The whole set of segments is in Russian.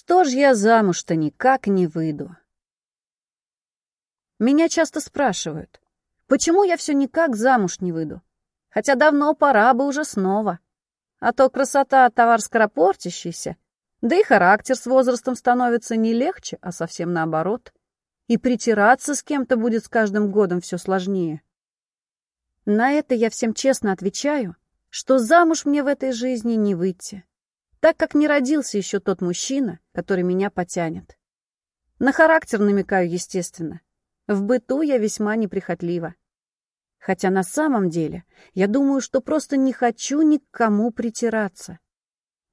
Что ж я замуж-то никак не выйду? Меня часто спрашивают, почему я все никак замуж не выйду? Хотя давно пора бы уже снова. А то красота — товар скоропортящийся, да и характер с возрастом становится не легче, а совсем наоборот. И притираться с кем-то будет с каждым годом все сложнее. На это я всем честно отвечаю, что замуж мне в этой жизни не выйти, так как не родился еще тот мужчина, который меня потянет. На характер намекаю, естественно. В быту я весьма неприхотлива. Хотя на самом деле я думаю, что просто не хочу ни к кому притираться.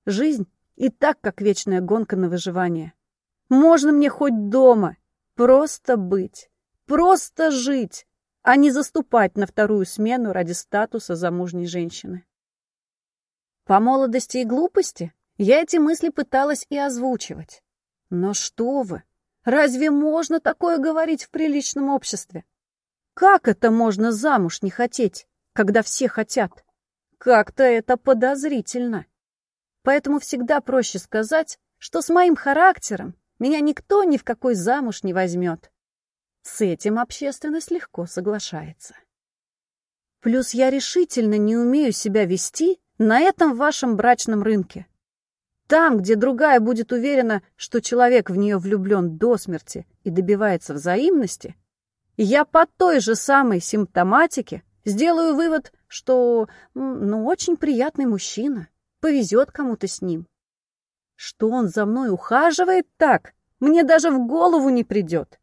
Жизнь и так, как вечная гонка на выживание. Можно мне хоть дома, просто быть, просто жить, а не заступать на вторую смену ради статуса замужней женщины. По молодости и глупости я эти мысли пыталась и озвучивать. Но что вы, разве можно такое говорить в приличном обществе? Как это можно замуж не хотеть, когда все хотят? Как-то это подозрительно. Поэтому всегда проще сказать, что с моим характером меня никто ни в какой замуж не возьмет. С этим общественность легко соглашается. Плюс я решительно не умею себя вести на этом вашем брачном рынке. Там, где другая будет уверена, что человек в нее влюблен до смерти и добивается взаимности, я по той же самой симптоматике сделаю вывод, что, ну, очень приятный мужчина, повезет кому-то с ним. Что он за мной ухаживает так, мне даже в голову не придет.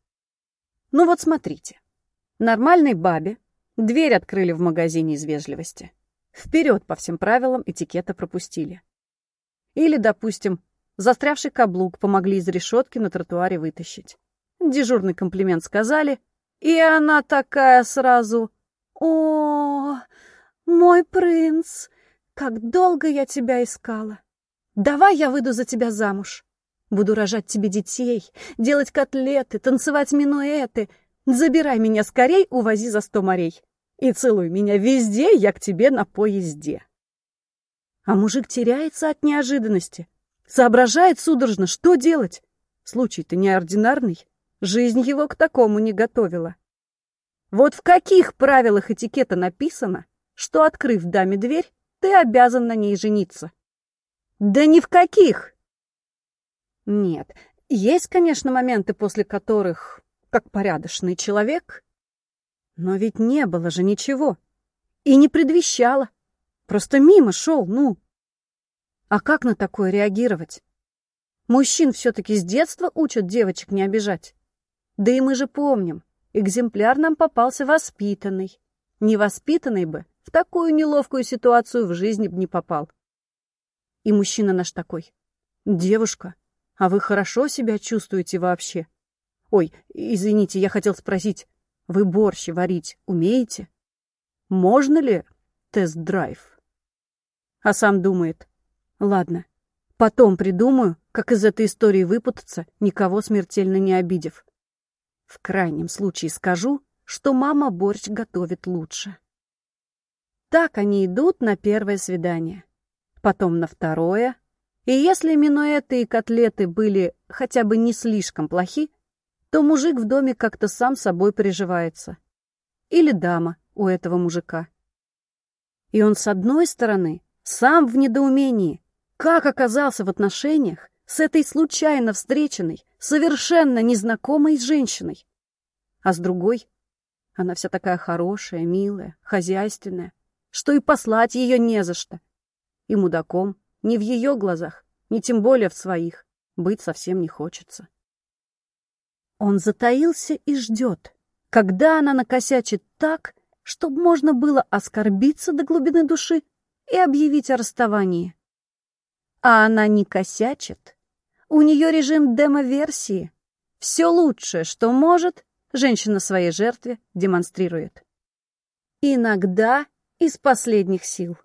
Ну вот смотрите. Нормальной бабе дверь открыли в магазине из вежливости. Вперед по всем правилам этикета пропустили. Или, допустим, застрявший каблук помогли из решетки на тротуаре вытащить. Дежурный комплимент сказали, и она такая сразу «О, мой принц, как долго я тебя искала! Давай я выйду за тебя замуж!» Буду рожать тебе детей, делать котлеты, танцевать минуэты. Забирай меня скорей, увози за сто морей. И целуй меня везде, я к тебе на поезде. А мужик теряется от неожиданности. Соображает судорожно, что делать. Случай-то неординарный. Жизнь его к такому не готовила. Вот в каких правилах этикета написано, что, открыв даме дверь, ты обязан на ней жениться? Да ни в каких! Нет, есть, конечно, моменты, после которых, как порядочный человек, но ведь не было же ничего. И не предвещало. Просто мимо шел, ну. А как на такое реагировать? Мужчин все-таки с детства учат девочек не обижать. Да и мы же помним, экземпляр нам попался воспитанный. Невоспитанный бы в такую неловкую ситуацию в жизни б не попал. И мужчина наш такой. Девушка, а вы хорошо себя чувствуете вообще? Ой, извините, я хотел спросить, вы борщ варить умеете? Можно ли тест-драйв? А сам думает, ладно, потом придумаю, как из этой истории выпутаться, никого смертельно не обидев. В крайнем случае скажу, что мама борщ готовит лучше. Так они идут на первое свидание, потом на второе, и если минуэты и котлеты были хотя бы не слишком плохи, то мужик в доме как-то сам собой приживается. Или дама у этого мужика. И он, с одной стороны, сам в недоумении, как оказался в отношениях с этой случайно встреченной, совершенно незнакомой женщиной. А с другой, она вся такая хорошая, милая, хозяйственная, что и послать ее не за что. И мудаком ни в ее глазах, ни тем более в своих. Быть совсем не хочется. Он затаился и ждет, когда она накосячит так, чтобы можно было оскорбиться до глубины души и объявить о расставании. А она не косячит. У нее режим демо-версии. Все лучшее, что может, женщина своей жертве демонстрирует. Иногда из последних сил.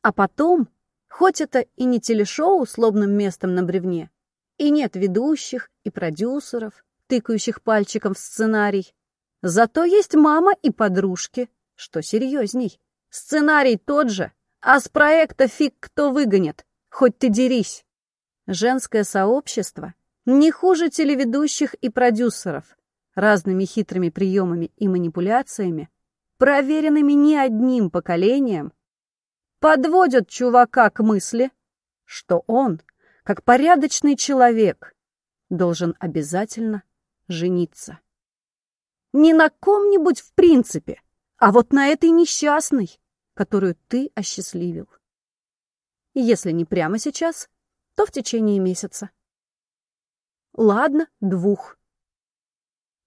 А потом Хоть это и не телешоу с лобным местом на бревне, и нет ведущих и продюсеров, тыкающих пальчиком в сценарий, зато есть мама и подружки, что серьезней. Сценарий тот же, а с проекта фиг кто выгонит, хоть ты дерись. Женское сообщество не хуже телеведущих и продюсеров, разными хитрыми приемами и манипуляциями, проверенными не одним поколением, подводят чувака к мысли, что он, как порядочный человек, должен обязательно жениться. Не на ком-нибудь в принципе, а вот на этой несчастной, которую ты осчастливил. Если не прямо сейчас, то в течение месяца. Ладно, двух.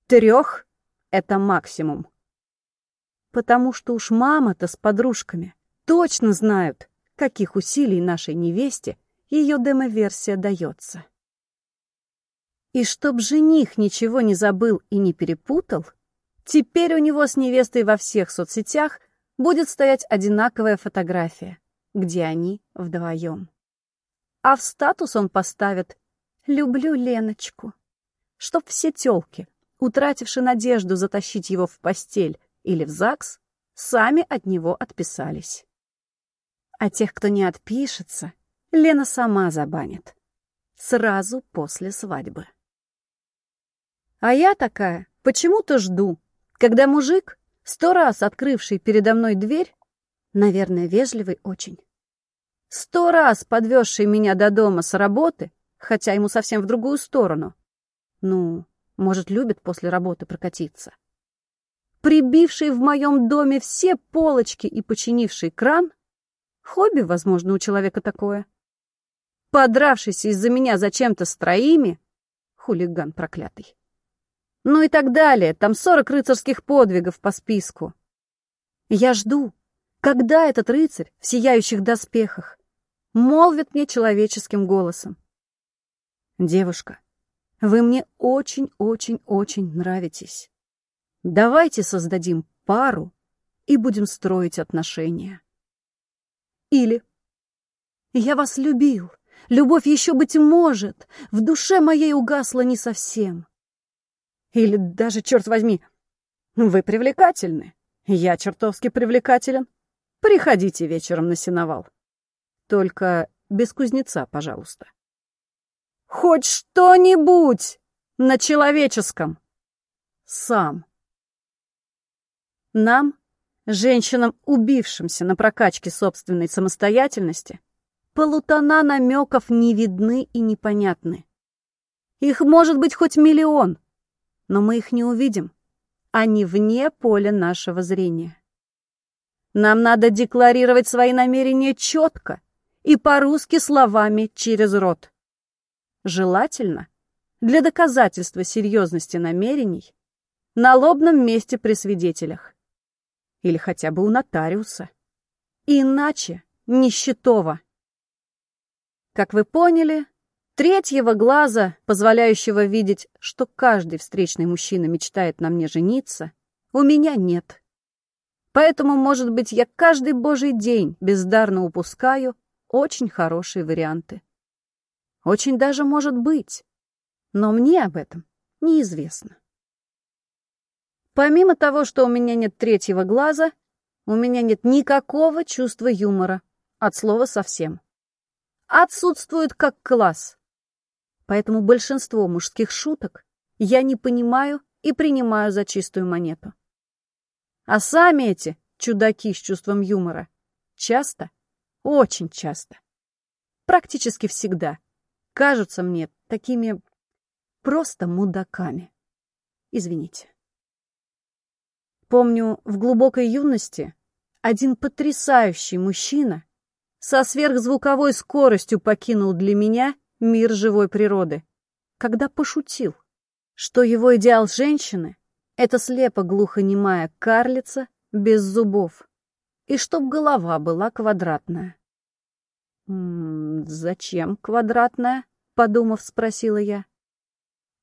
Трех — это максимум. Потому что уж мама-то с подружками точно знают, каких усилий нашей невесте ее демо-версия дается. И чтоб жених ничего не забыл и не перепутал, теперь у него с невестой во всех соцсетях будет стоять одинаковая фотография, где они вдвоем. А в статус он поставит «Люблю Леночку», чтоб все тёлки, утративши надежду затащить его в постель или в ЗАГС, сами от него отписались. А тех, кто не отпишется, Лена сама забанит. Сразу после свадьбы. А я такая почему-то жду, когда мужик, сто раз открывший передо мной дверь, наверное, вежливый очень, сто раз подвезший меня до дома с работы, хотя ему совсем в другую сторону, ну, может, любит после работы прокатиться, прибивший в моем доме все полочки и починивший кран, хобби, возможно, у человека такое, подравшийся из-за меня зачем-то с троими, хулиган проклятый. Ну и так далее. Там сорок рыцарских подвигов по списку. Я жду, когда этот рыцарь в сияющих доспехах молвит мне человеческим голосом. Девушка, вы мне очень-очень-очень нравитесь. Давайте создадим пару и будем строить отношения. Или я вас любил, любовь еще, быть может, в душе моей угасла не совсем. Или даже, черт возьми, вы привлекательны. Я чертовски привлекателен. Приходите вечером на сеновал. Только без кузнеца, пожалуйста. Хоть что-нибудь на человеческом. Сам. Нам, женщинам, убившимся на прокачке собственной самостоятельности, полутона намеков не видны и непонятны. Их может быть хоть миллион — но мы их не увидим. Они вне поля нашего зрения. Нам надо декларировать свои намерения четко и по-русски словами через рот. Желательно, для доказательства серьезности намерений, на лобном месте при свидетелях. Или хотя бы у нотариуса. Иначе нищетово. Как вы поняли, Третьего глаза, позволяющего видеть, что каждый встречный мужчина мечтает на мне жениться, у меня нет. Поэтому, может быть, я каждый божий день бездарно упускаю очень хорошие варианты. Очень даже может быть. Но мне об этом неизвестно. Помимо того, что у меня нет третьего глаза, у меня нет никакого чувства юмора, от слова совсем. Отсутствует как класс поэтому большинство мужских шуток я не понимаю и принимаю за чистую монету. А сами эти чудаки с чувством юмора часто, очень часто, практически всегда кажутся мне такими просто мудаками. Извините. Помню, в глубокой юности один потрясающий мужчина со сверхзвуковой скоростью покинул для меня мир живой природы, когда пошутил, что его идеал женщины — это слепо-глухонемая карлица без зубов, и чтоб голова была квадратная. «М -м, «Зачем квадратная?» — подумав, спросила я.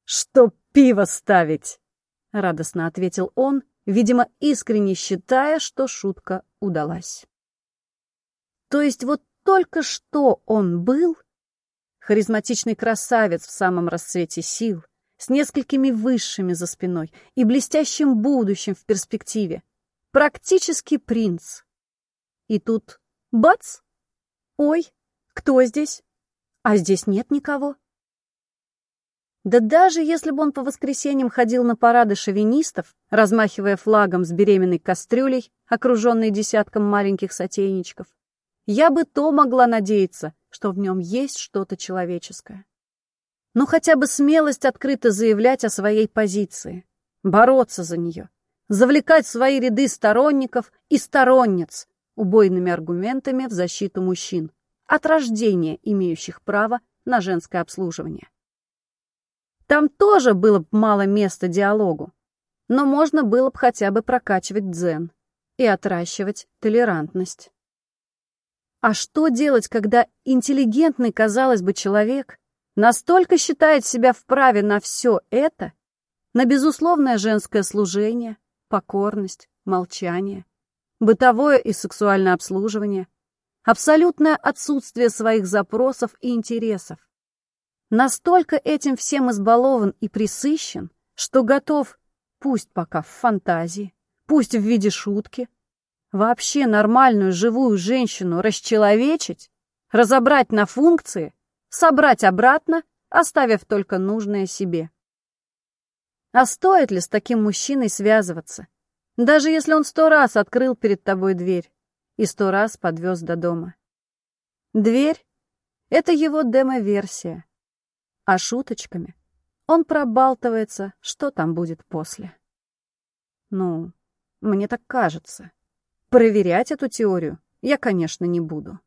«Чтоб пиво ставить!» — радостно ответил он, видимо, искренне считая, что шутка удалась. То есть вот только что он был Харизматичный красавец в самом расцвете сил, с несколькими высшими за спиной и блестящим будущим в перспективе. Практически принц. И тут бац! Ой, кто здесь? А здесь нет никого. Да даже если бы он по воскресеньям ходил на парады шовинистов, размахивая флагом с беременной кастрюлей, окруженной десятком маленьких сотейничков, я бы то могла надеяться, что в нем есть что-то человеческое. Ну хотя бы смелость открыто заявлять о своей позиции, бороться за нее, завлекать в свои ряды сторонников и сторонниц убойными аргументами в защиту мужчин, от рождения имеющих право на женское обслуживание. Там тоже было бы мало места диалогу, но можно было бы хотя бы прокачивать дзен и отращивать толерантность. А что делать, когда интеллигентный, казалось бы, человек настолько считает себя вправе на все это, на безусловное женское служение, покорность, молчание, бытовое и сексуальное обслуживание, абсолютное отсутствие своих запросов и интересов, Настолько этим всем избалован и присыщен, что готов, пусть пока в фантазии, пусть в виде шутки, вообще нормальную живую женщину расчеловечить, разобрать на функции, собрать обратно, оставив только нужное себе. А стоит ли с таким мужчиной связываться, даже если он сто раз открыл перед тобой дверь и сто раз подвез до дома? Дверь — это его демо-версия, а шуточками он пробалтывается, что там будет после. Ну, мне так кажется. Проверять эту теорию я, конечно, не буду.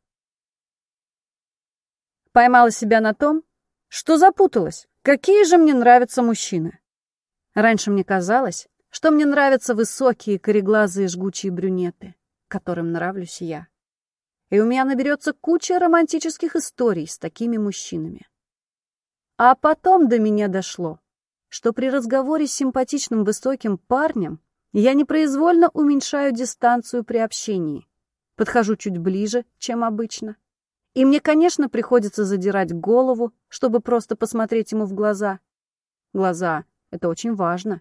Поймала себя на том, что запуталась, какие же мне нравятся мужчины. Раньше мне казалось, что мне нравятся высокие, кореглазые, жгучие брюнеты, которым нравлюсь я. И у меня наберется куча романтических историй с такими мужчинами. А потом до меня дошло, что при разговоре с симпатичным высоким парнем я непроизвольно уменьшаю дистанцию при общении, подхожу чуть ближе, чем обычно. И мне, конечно, приходится задирать голову, чтобы просто посмотреть ему в глаза. Глаза — это очень важно.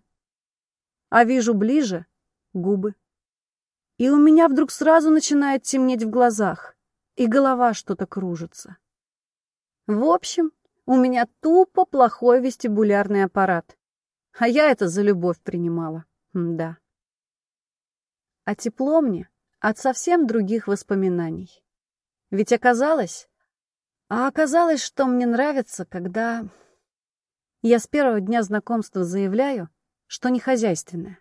А вижу ближе — губы. И у меня вдруг сразу начинает темнеть в глазах, и голова что-то кружится. В общем, у меня тупо плохой вестибулярный аппарат. А я это за любовь принимала. М да. А тепло мне от совсем других воспоминаний. Ведь оказалось... А оказалось, что мне нравится, когда... Я с первого дня знакомства заявляю, что не хозяйственная.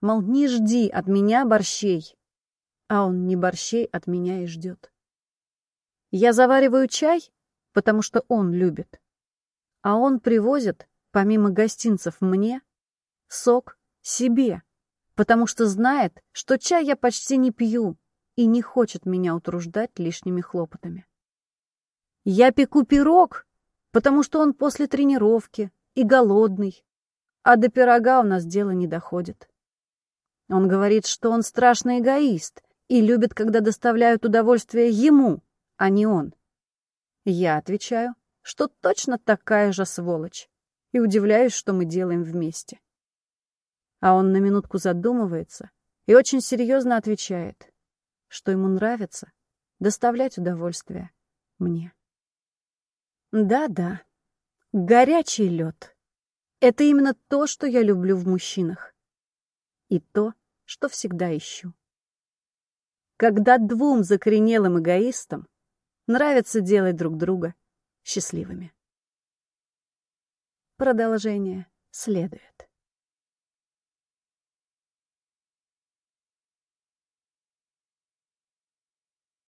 Мол, не жди от меня борщей. А он не борщей от меня и ждет. Я завариваю чай, потому что он любит. А он привозит, помимо гостинцев мне, сок себе, потому что знает, что чай я почти не пью и не хочет меня утруждать лишними хлопотами. Я пеку пирог, потому что он после тренировки и голодный, а до пирога у нас дело не доходит. Он говорит, что он страшный эгоист и любит, когда доставляют удовольствие ему, а не он. Я отвечаю, что точно такая же сволочь, и удивляюсь, что мы делаем вместе. А он на минутку задумывается и очень серьезно отвечает, что ему нравится доставлять удовольствие мне. Да-да, горячий лед. Это именно то, что я люблю в мужчинах. И то, что всегда ищу. Когда двум закоренелым эгоистам нравится делать друг друга счастливыми. Продолжение следует.